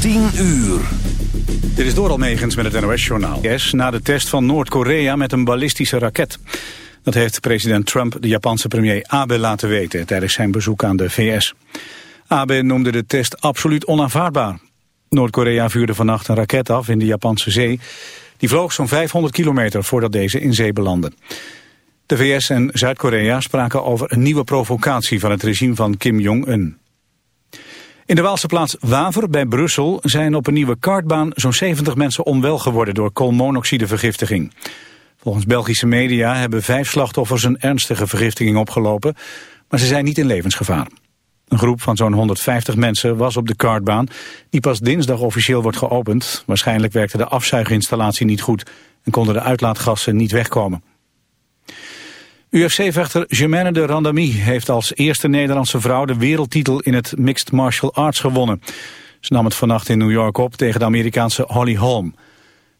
10 uur. Dit is Doral Megens met het NOS-journaal. Na de test van Noord-Korea met een ballistische raket. Dat heeft president Trump de Japanse premier Abe laten weten... tijdens zijn bezoek aan de VS. Abe noemde de test absoluut onaanvaardbaar. Noord-Korea vuurde vannacht een raket af in de Japanse zee. Die vloog zo'n 500 kilometer voordat deze in zee belandde. De VS en Zuid-Korea spraken over een nieuwe provocatie van het regime van Kim Jong-un. In de Waalse plaats Waver bij Brussel zijn op een nieuwe kartbaan zo'n 70 mensen onwel geworden door koolmonoxidevergiftiging. Volgens Belgische media hebben vijf slachtoffers een ernstige vergiftiging opgelopen, maar ze zijn niet in levensgevaar. Een groep van zo'n 150 mensen was op de kartbaan, die pas dinsdag officieel wordt geopend. Waarschijnlijk werkte de afzuiginstallatie niet goed en konden de uitlaatgassen niet wegkomen. UFC-vechter Germaine de Randami heeft als eerste Nederlandse vrouw de wereldtitel in het Mixed Martial Arts gewonnen. Ze nam het vannacht in New York op tegen de Amerikaanse Holly Holm.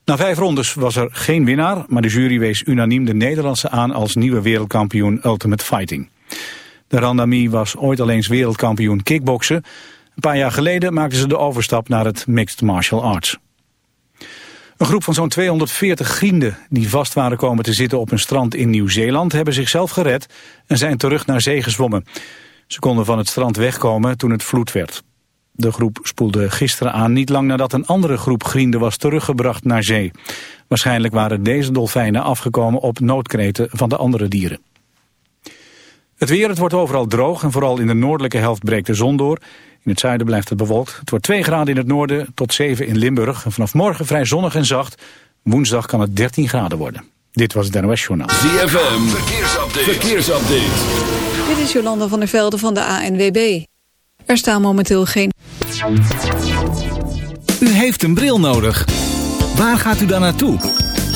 Na vijf rondes was er geen winnaar, maar de jury wees unaniem de Nederlandse aan als nieuwe wereldkampioen Ultimate Fighting. De Randami was ooit al eens wereldkampioen kickboksen. Een paar jaar geleden maakte ze de overstap naar het Mixed Martial Arts. Een groep van zo'n 240 vrienden die vast waren komen te zitten op een strand in Nieuw-Zeeland hebben zichzelf gered en zijn terug naar zee gezwommen. Ze konden van het strand wegkomen toen het vloed werd. De groep spoelde gisteren aan niet lang nadat een andere groep vrienden was teruggebracht naar zee. Waarschijnlijk waren deze dolfijnen afgekomen op noodkreten van de andere dieren. Het weer, het wordt overal droog en vooral in de noordelijke helft breekt de zon door. In het zuiden blijft het bewolkt. Het wordt 2 graden in het noorden tot 7 in Limburg. En vanaf morgen vrij zonnig en zacht. Woensdag kan het 13 graden worden. Dit was het NOS Journaal. ZFM, verkeersupdate. verkeersupdate. Dit is Jolanda van der Velde van de ANWB. Er staan momenteel geen... U heeft een bril nodig. Waar gaat u dan naartoe?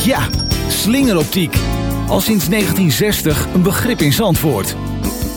Ja, slingeroptiek. Al sinds 1960 een begrip in Zandvoort.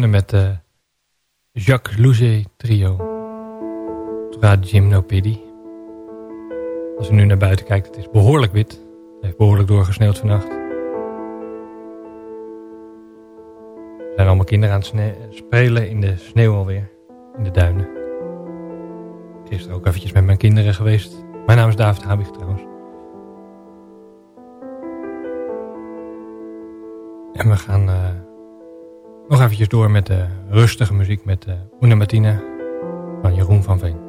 Met de Jacques Louzet trio. Tra Gymnopédie. Als u nu naar buiten kijkt, het is behoorlijk wit. Het heeft behoorlijk doorgesneeuwd vannacht. Er zijn allemaal kinderen aan het spelen in de sneeuw alweer. In de duinen. Gisteren ook eventjes met mijn kinderen geweest. Mijn naam is David Habig trouwens. En we gaan uh, nog eventjes door met de rustige muziek met uh, Una Martina van Jeroen van Veen.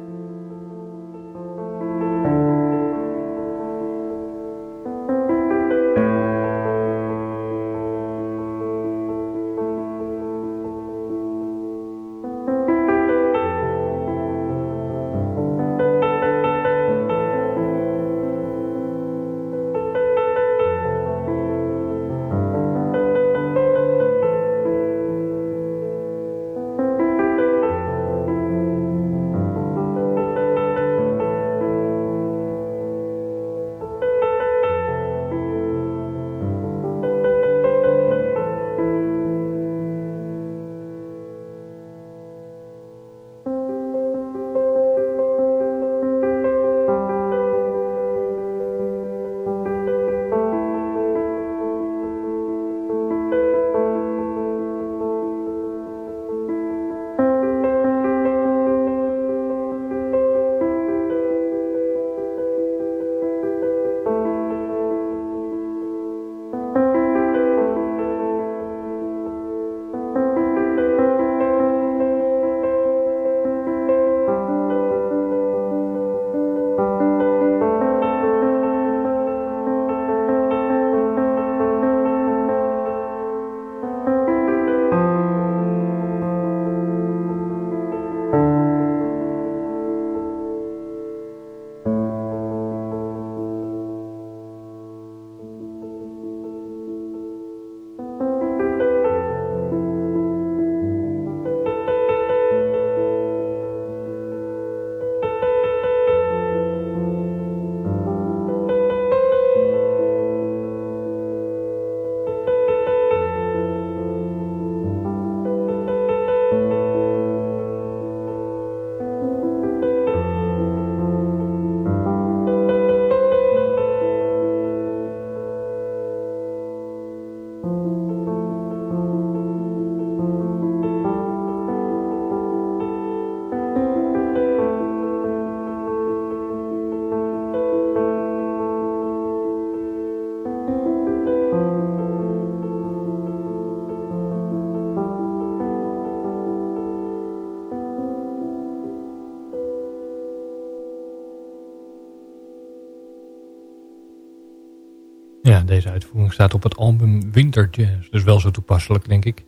Deze uitvoering staat op het album Winter Jazz. Dus wel zo toepasselijk, denk ik.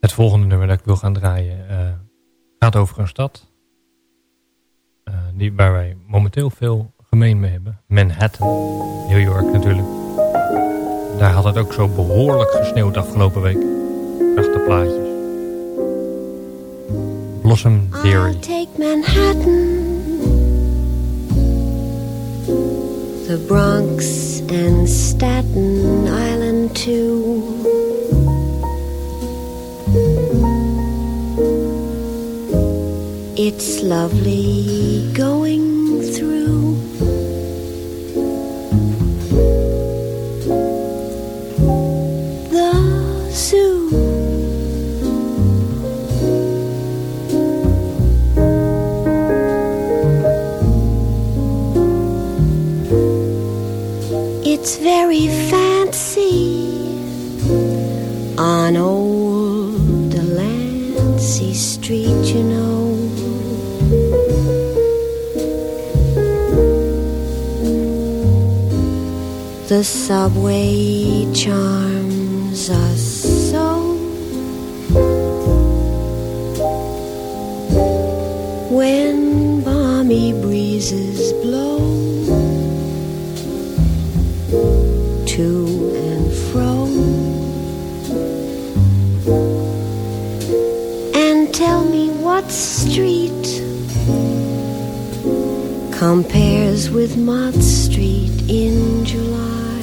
Het volgende nummer dat ik wil gaan draaien uh, gaat over een stad. Uh, die, waar wij momenteel veel gemeen mee hebben. Manhattan, New York natuurlijk. Daar had het ook zo behoorlijk gesneeuwd afgelopen week. Prachtige plaatjes. Blossom Theory. I'll take Manhattan. The Bronx and Staten Island too. It's lovely going very fancy on old Delancey Street, you know. The subway charms us so. When balmy breezes blow compares with Mott Street in July.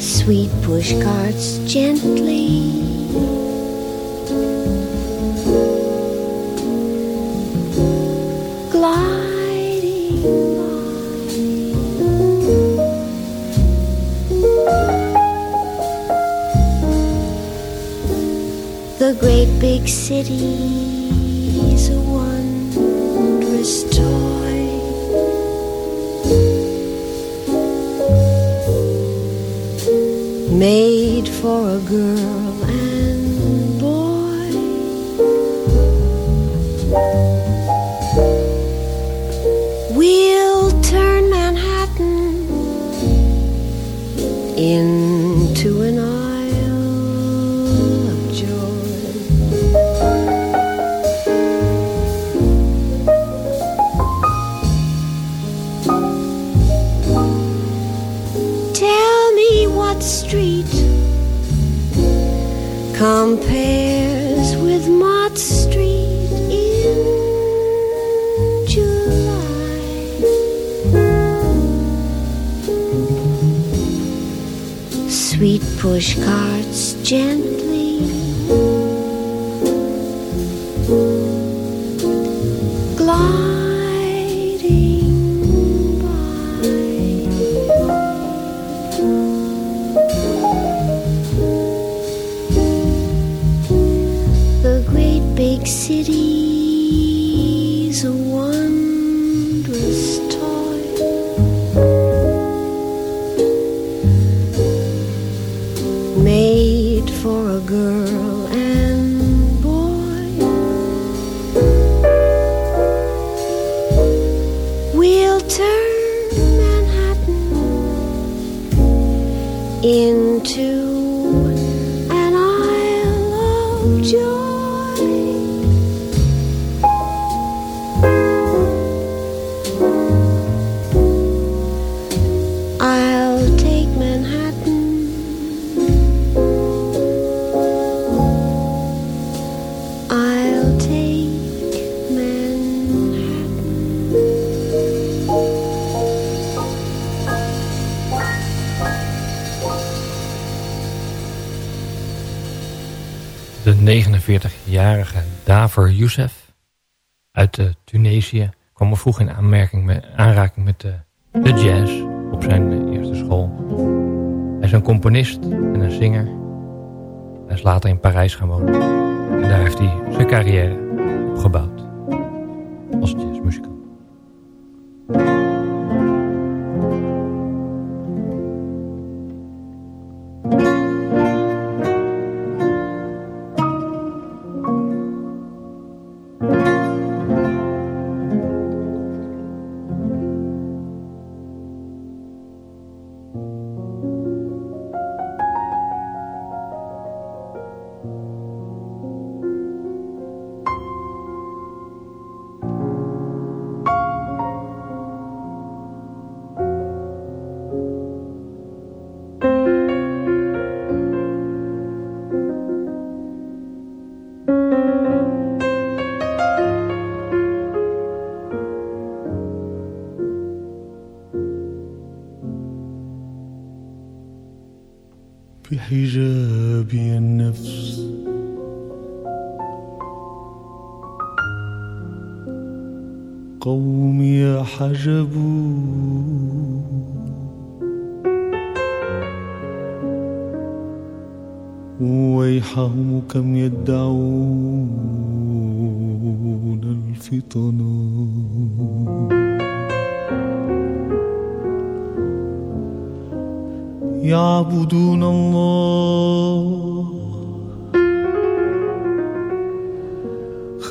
Sweet pushcarts gently The great big cities a wondrous toy. Made for a girl Sweet pushcarts gently Youssef uit eh, Tunesië kwam vroeg in aanmerking met, aanraking met de, de jazz op zijn eh, eerste school. Hij is een componist en een zinger. Hij is later in Parijs gaan wonen. En daar heeft hij zijn carrière opgebouwd بحجابي النفس. قومي حجبوا ويحهم كم يدعون الفطنا يعبدون الله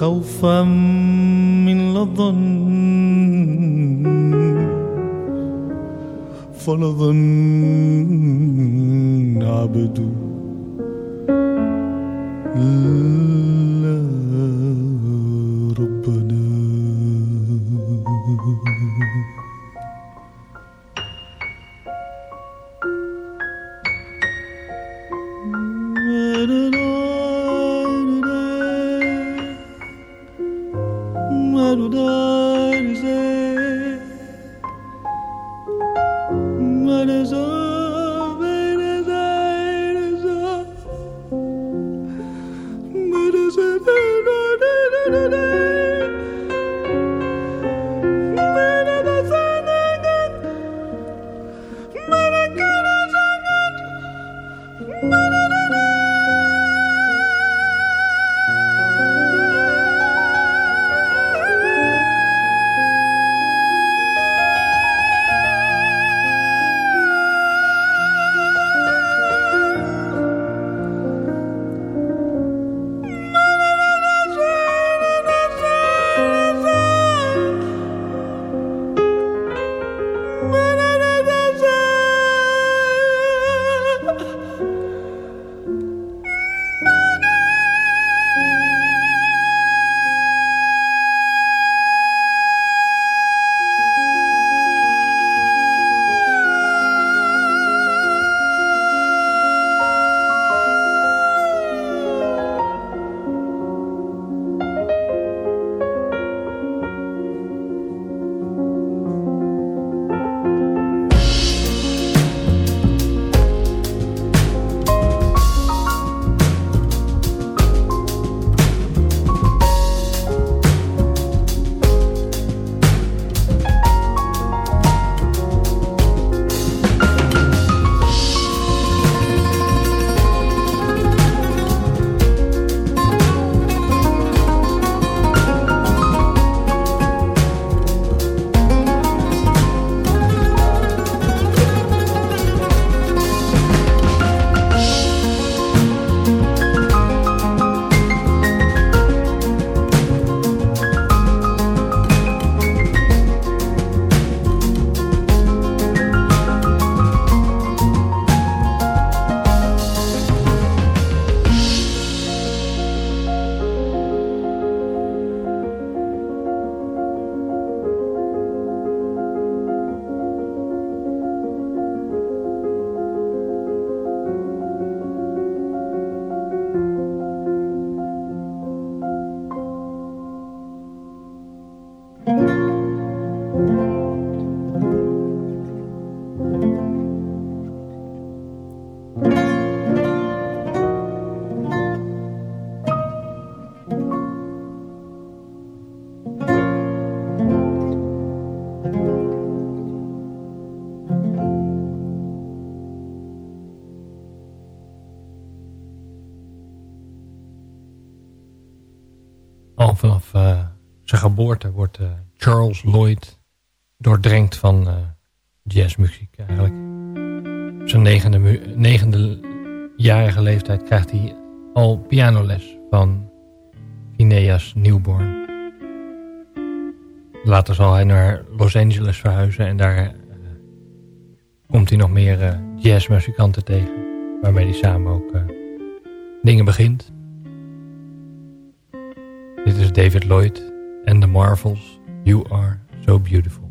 خوفا من لظن فلظن عبدوا geboorte wordt uh, Charles Lloyd doordrenkt van uh, jazzmuziek eigenlijk. Op zijn negende, negende jarige leeftijd krijgt hij al pianoles van Phineas Newborn. Later zal hij naar Los Angeles verhuizen en daar uh, komt hij nog meer jazzmuzikanten tegen. Waarmee hij samen ook dingen begint. Dit is David Lloyd and the Marvels, You Are So Beautiful.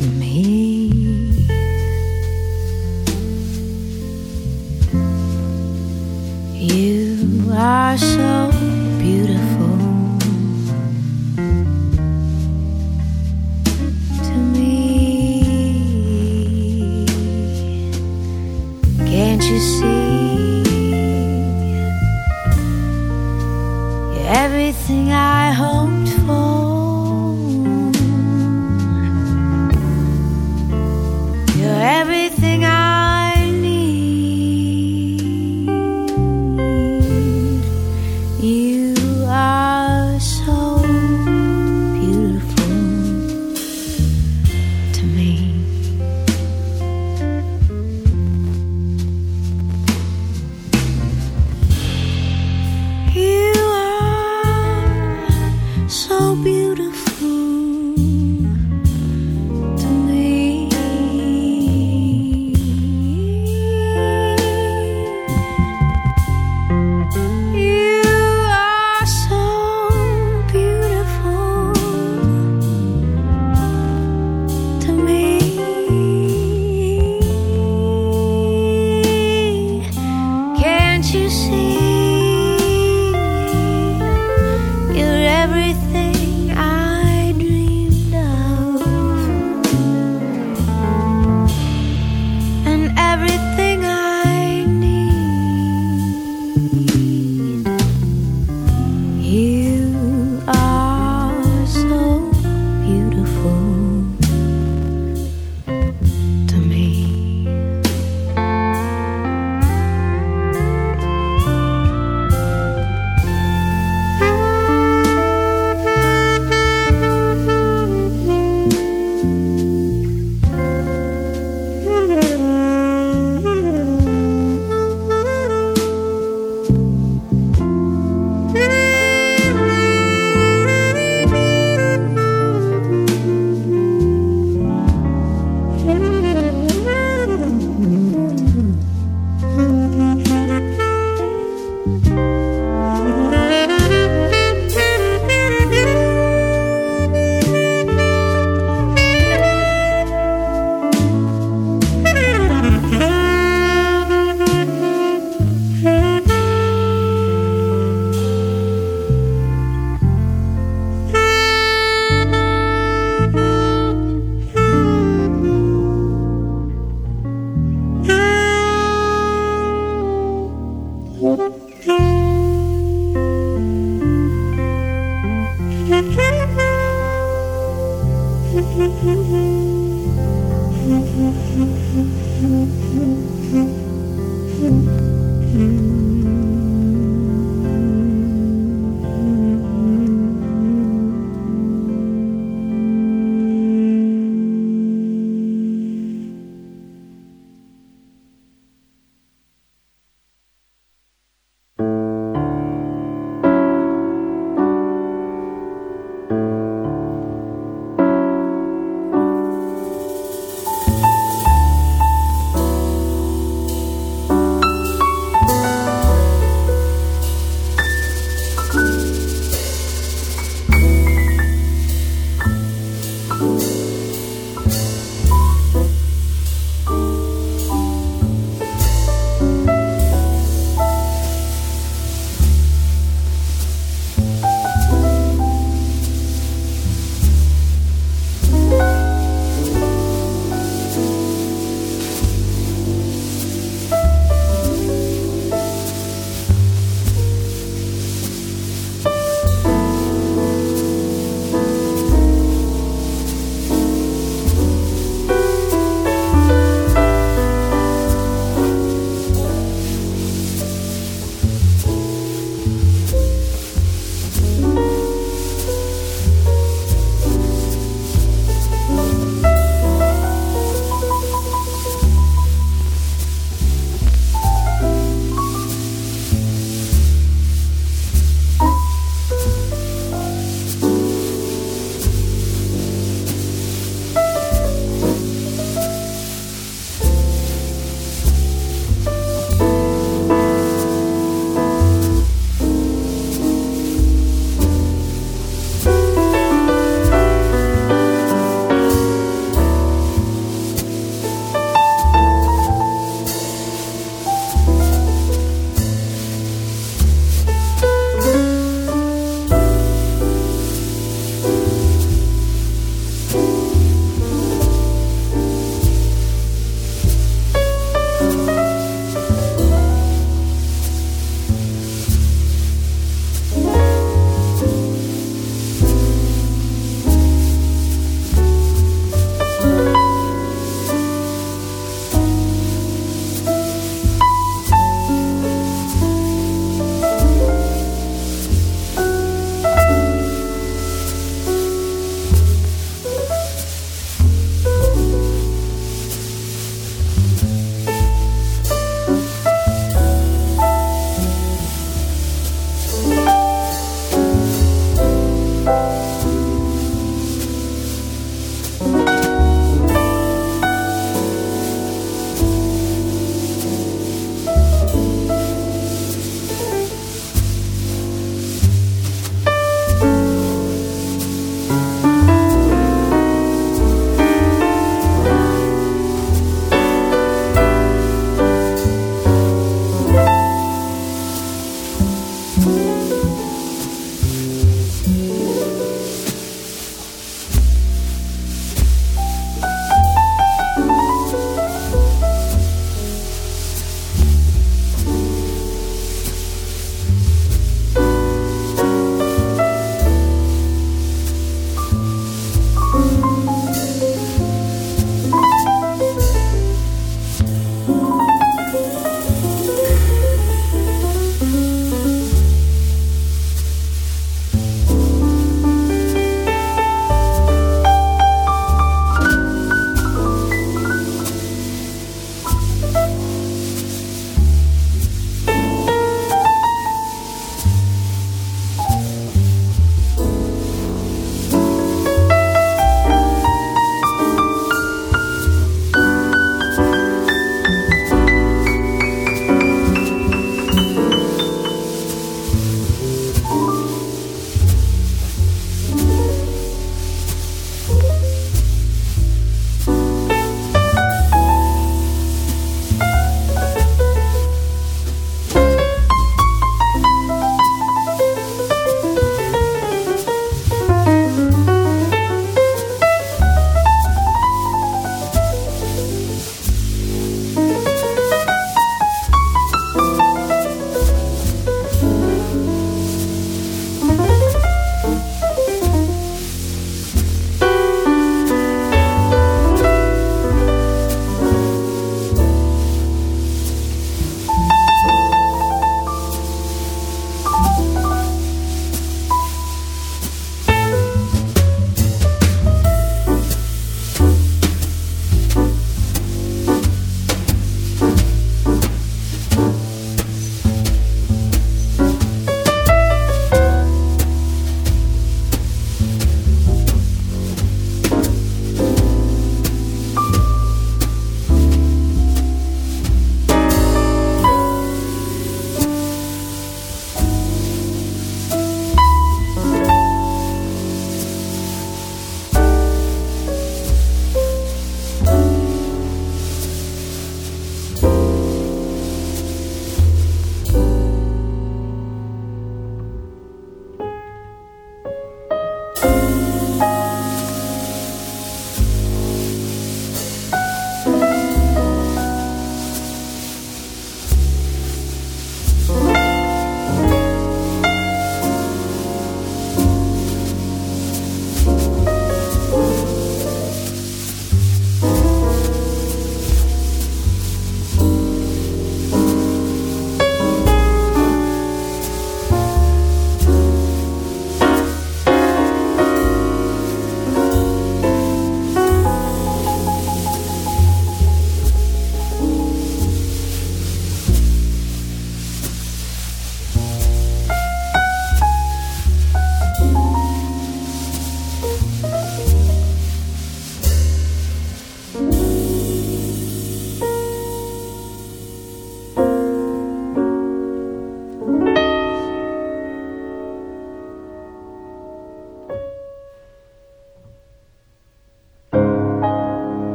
Me.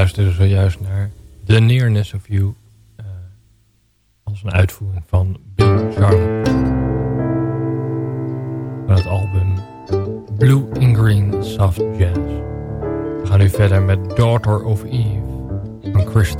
Luisteren zojuist naar The Nearness of You uh, als een uitvoering van Bill Charlotte. Van het album Blue and Green Soft Jazz. We gaan nu verder met Daughter of Eve van Chris.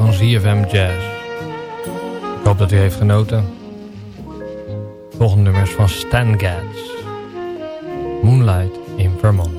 Van ZFM Jazz. Ik hoop dat u heeft genoten. Volgende nummers van Stan Getz. Moonlight in Vermont.